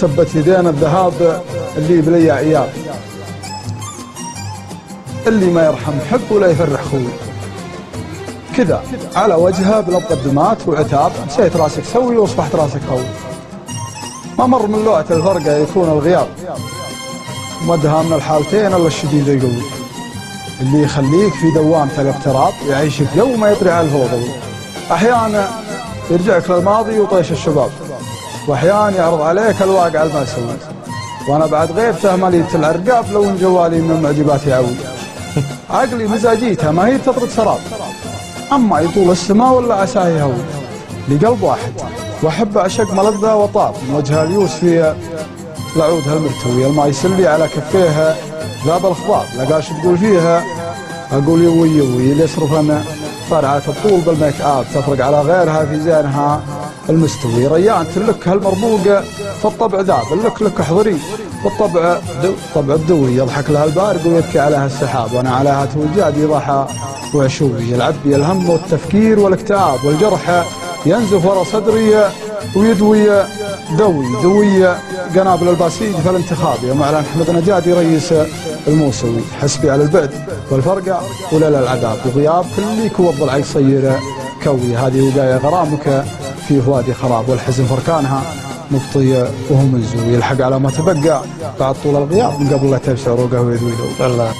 تبت يدينا الذهاب اللي بلي عيال اللي ما يرحم حب ولا يفرح خوي. كذا على وجهه بلا مقدمات وعتاب نسيت راسك سوي وأصبحت راسك هوي ما مر من لوعة الفرقة يكون الغياب. مدها من الحالتين الا الشديد يقوي. اللي يخليك في دوامة الاغتراب يعيشك جو ما يطري على الفوضى أحيانا يرجعك للماضي وطيش الشباب. وأحيانا يعرض عليك الواقع المأساوي وأنا بعد غيبته مليت العرقاب لو ان جوالي من المعجبات يعوي عقلي مزاجيته ما هي تطرد سراب. أما يطول السماء ولا عساه يهوي لقلب واحد. وأحب اعشق ملذه وطاب. من وجه اليوسفي لعودها المرتوي الماء يسلي على كفيها. ذاب الخضاب. لقاش تقول فيها. أقول يوي يوي. اللي يصرف أنا. فرعة الطول بال make up. تفرق على غيرها في زينها. المستوي. ريان تلك هالمربوقة في الطبع ذاب اللك لك احضري بالطبع دو طبع الدوي. يضحك لها البارق ويبكي عليها السحاب وأنا عليها توجادي ضحى وعشوي العبي الهم والتفكير والاكتئاب والجرح. ينزف ورا صدري ويدوي دوي. دوي قنابل الباسيج في الانتخاب. يوم أعلن أحمد نجادي رئيس الموسوي حسبي على البعد والفرقع ولا العذاب. وغياب كليك والضلع يصير كوي. هذه وقاية غرامك. في وادي خراب والحزن فركانها. مبطي وهم الزوي يلحق على ما تبقى بعد طول الغياب من قبل لا تبشر وقهوة يدوي الله.